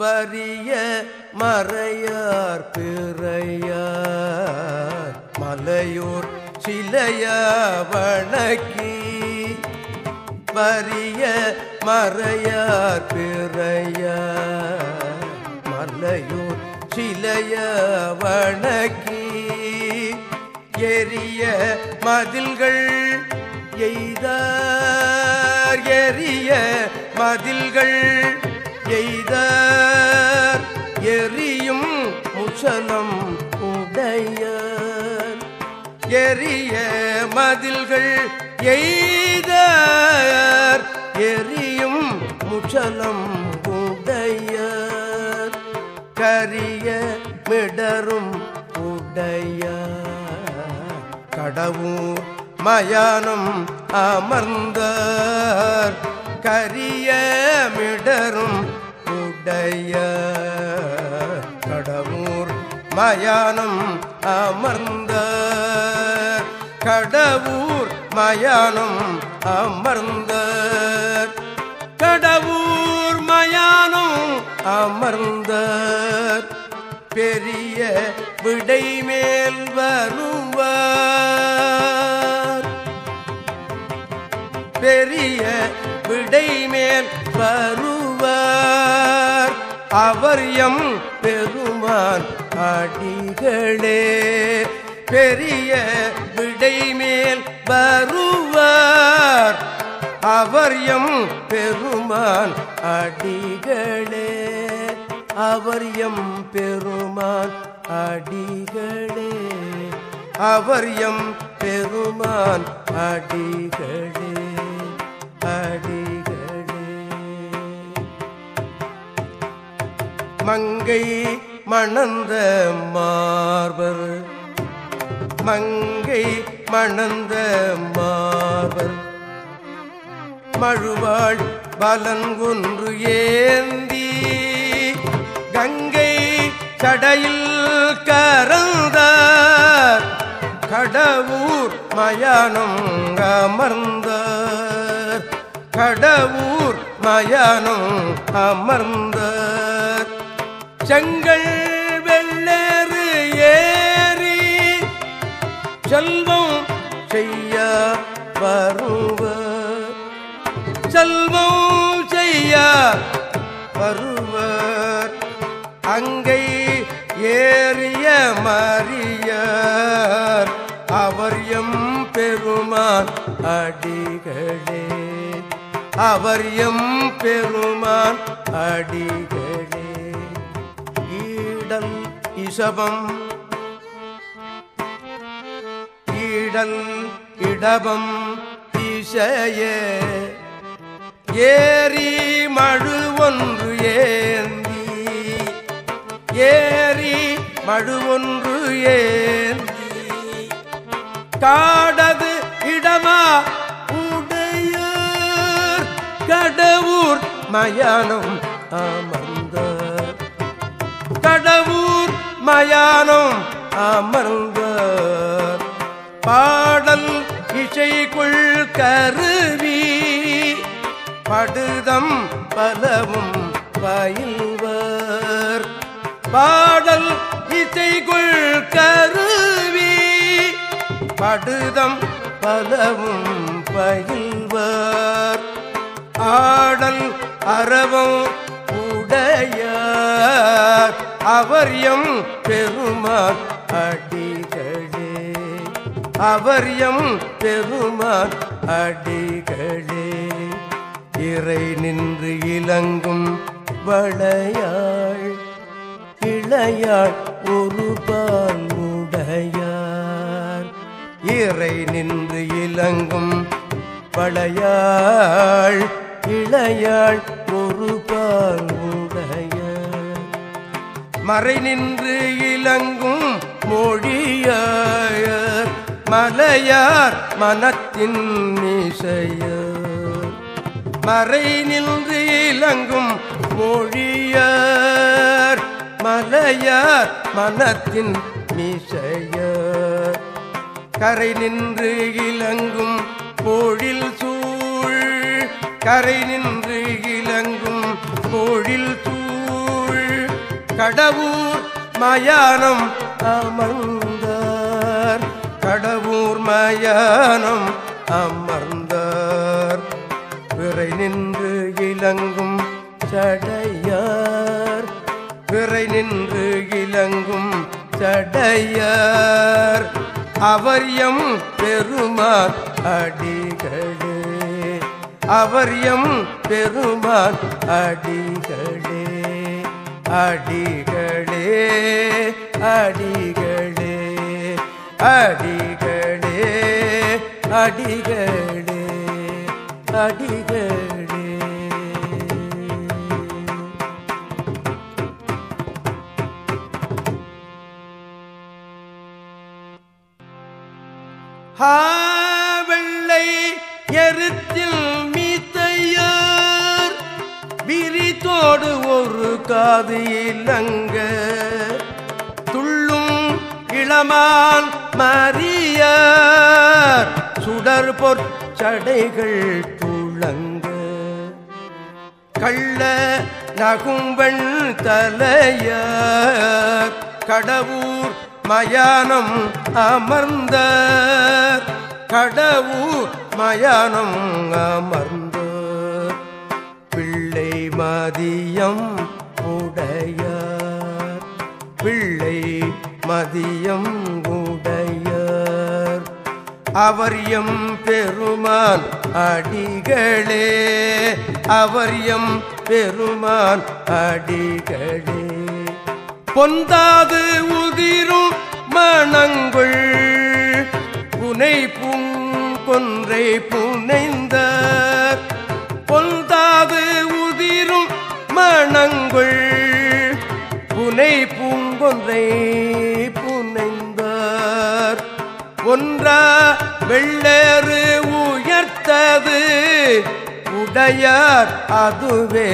வரிய மறையார் பிறையார். மலையூர் சிலைய வணக்கி வரிய மறையார் பிறையார். மலையூர் சிலைய வணக்கி எரிய மதில்கள் எய்தார். எரிய மதில்கள் எய்தார் எரியும் முசலம் உடைய எரிய மதில்கள் எய்தார். எரியும் முச்சலம் உடைய கரிய மிடரும் உடைய கடவுர் மயானம் அமர்ந்தார். கரிய மிடரும் இடைய கடவுர் மயானம் அமர்ந்த. கடவுர் மயானம் அமர்ந்த. கடவுர் மயானம் அமர்ந்த. பெரிய விடை மேல் வருவார். பெரிய விடை மேல் வரும் அவர் எம் பெருமான் அடிகளே. பெரிய விடை மேல் வருவார். அவர் எம் பெருமான் அடிகளே. அவர் எம் பெருமான் அடிகளே. அவர் எம் பெருமான் அடிகளே அடிகளே. மங்கை மணந்த மார்பர். மங்கை மணந்த மார்பர். மழுவாள் பலன் ஒன்று ஏந்தி கங்கை சடையில் கறந்தார் கடவுர் மயானம் அமர்ந்தார். கடவுர் மயானம் அமர்ந்தார். செங்கல் வெள்ளேறு ஏறி செல்வம் செய்ய வருவ. செல்வம் செய்ய வருவர் அங்கை ஏறிய மறியார் அவர் எம் பெருமான் அடிகளே. அவர் எம் பெருமான் அடிகள். ஈடல் இசபம் ஈடல் இடபம் திசையே ஏரி மழு ஒன்று ஏந்தி. ஏரி மழு ஒன்று ஏந்தி. காடது இடமா உடையார் கடவுர் மயானம் ஆமன் கடவுர் மயானம் அமர்ந்தார் பாடல் இசைக்குள் கருவி படுதம் பலவும் பயில்வர். பாடல் இசைக்குள் கருவி படுதம் பலவும் பயில்வர். ஆடல் அறவும் உடையார். அவர் எம் பெருமான் அடிகளே. அவர் எம் பெருமான் அடிகளே. இறை நின்று இலங்கும் வளையாள் இளையாள் ஒரு பால் உடையார். இறை நின்று இலங்கும் வளையாள் இளையாள் ஒரு பால் மறை நின்று இலங்கும் மொழியாயர் மலையார் மனத்தின் இசையார் மறை நின்று இலங்கும் மொழியார் மலையார் மனத்தின் மிசையார். கரை நின்று இலங்கும் பொழில் சூழ் கரை நின்று இலங்கும் பொழில் சூழ் கடவுர் மயானம் அமர்ந்தார். கடவுர் மயானம் அமர்ந்தார். விரை நின்று இலங்கும் சடையார். விரை நின்று இலங்கும் சடையார். அவர் எம் பெருமான் அடிகளே. அவர் எம் பெருமான் அடிகளே. அடிகளே அடிகளே அடிகளே அடிகளே அடிகளே. கொடுக்காது காது இலங்க துள்ளும் இளமான் மறியார். சுடர் பொற்சடைகள் துளங்க. கள்ள நகும்பெண் தலையார். கடவுர் மயானம் அமர்ந்த கடவுர் மயானம் அமர்ந்த பிள்ளை மதியம் உடையார். பிள்ளை மதியம் உடையார். அவர் எம் பெருமான் அடிகளே. அவர் எம் பெருமான் அடிகளே. பொந்தாது உதிரும் மணங்குள். புனை பூங்கொன்றை புனைந்த பொந்தாது உதிரும் மணங்குள். புனை பூங்கொன்றை புனைந்தார். ஒன்றா வெள்ளேறு உயர்த்தது உடையார் அதுவே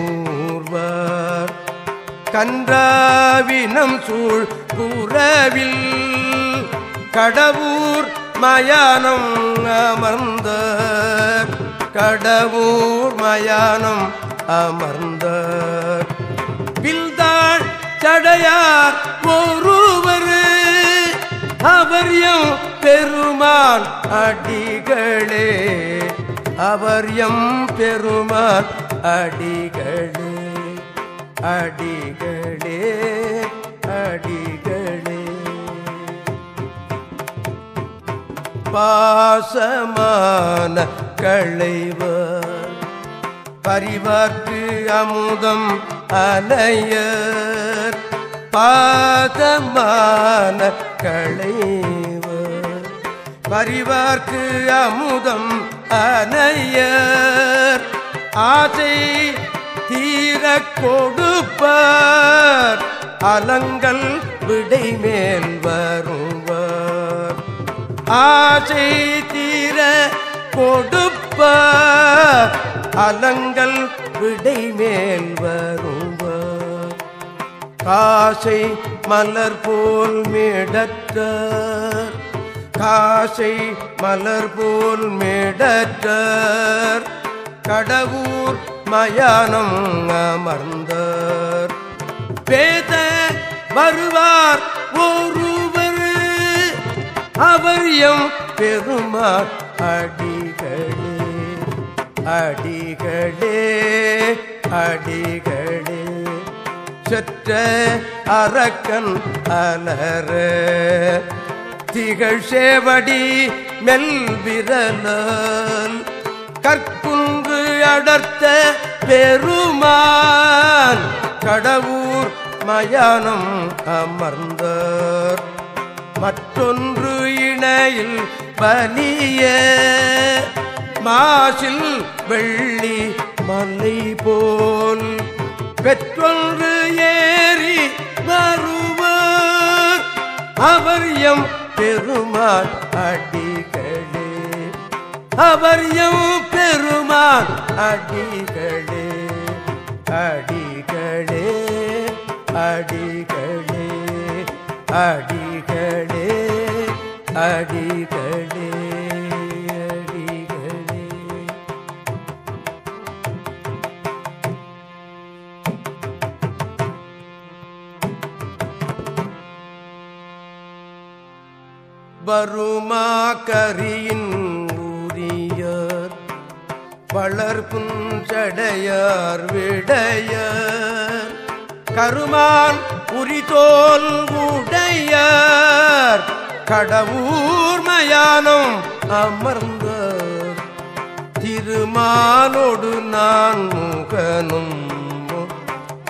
ஊர்வார். கன்றாவினம் சூழ் புறவில் கடவுர் மயானம் அமர்ந்த கடவுர் மயானம் அமர்ந்த சடையார் ஒருவர். அவர் எம் பெருமான் அடிகளே. அவர் எம் பெருமான் அடிகளே. அடிகளே அடிகளே. பாசமான களைவர். பரிவாக்கு அமுதம் அலையர் பாதமான களைவ. பரிவார்க்கு அமுதம் அனையர் ஆசை தீர கொடுப்பார். அலங்கள் விடை மேல் வருவார். ஆசை தீர கொடுப்பார். அலங்கள் விடை மேல் வருவார். காசை மலர் போல் மேடற்றார். காசை மலர் போல் மேடற்றார். கடவுர் மயானம் அமர்ந்தார். பேத வருவார் ஒருவர் அவர் எம் பெருமாள் அடிகளே அடிகளே அடிகளே. செற்ற அரக்கன் அலற. திகழ் சேவடி மெல் விரலால் கற்குன்று அடர்த்த பெருமான் கடவுர் மயானம் அமர்ந்தார். மற்றொன்று இணையில் பலிய மாசில் வெள்ளி மலை போல். பெற்றொன்று ஏறி வருவார். அவர் எம் பெருமாள் அடிகளே. அவர் எம் பெருமாள் அடிகளே. அடிகளே அடிகளே அடிகளே அடிகளே. அடிகளே கரியின் ஊரியார் வளர்புஞ்சடையார் விடைய கருமான் உரிதோல் உடையார் கடவுர் மயானம் அமர்ந்த திருமாலோடு நான் முகனும்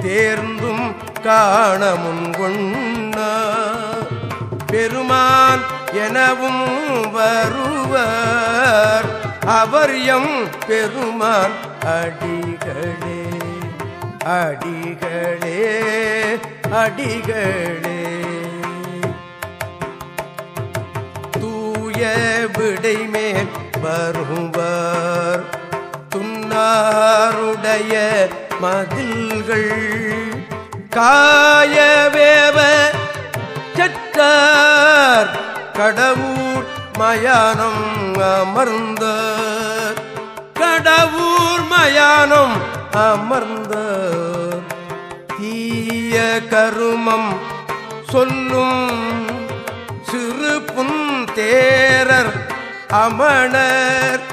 தேர்ந்தும் காணமுன் கொண்டு பெருமான் எனவும் வருவர். அவர் எம் பெருமான் அடிகளே அடிகளே அடிகளே. தூய விடைமேல் வருவர். துன்னாருடைய மதில்கள் காயவேவ செற்றார். கடவுர் மயானம் அமர்ந்த கடவுர் மயானம் அமர்ந்த தீய கருமம் சொல்லும் சிறு புந்தேரர் அமணர்.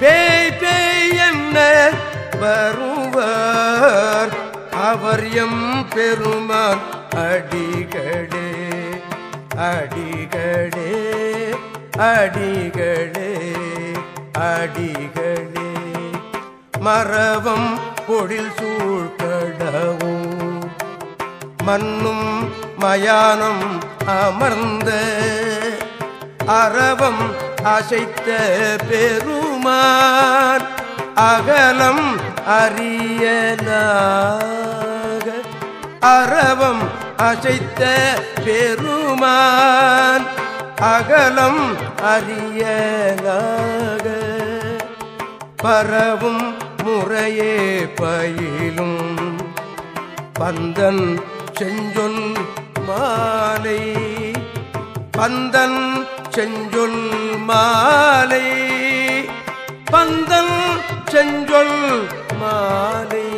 பேய் பேய் என்ன வருவார்? அவர் எம் பெருமான் அடிகளே. அடிகளே அடிகளே அடிகளே. மரவம் பொழில் சூழ்கடவும் மண்ணும் மயானம் அமர்ந்த அரவம் அசைத்த பெருமான் அகலம் அறியலாக அரவம் அசைத்த பெருமான் அகலம் அறியலாக. பரவும் முறையே பயிலும் பந்தன் செஞ்சொன் மாலை. பந்தன் செஞ்சொல் மாலை. பந்தன் செஞ்சொல் மாலை.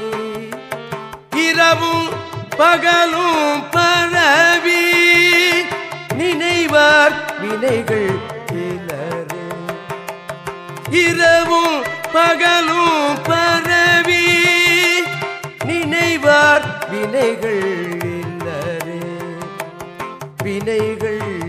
இரவும் பகலும் பரவி நினைவார் வினைகள் இலரே இரவும் பகலும் பரவி நினைவார் வினைகள் இல்லரே வினைகள்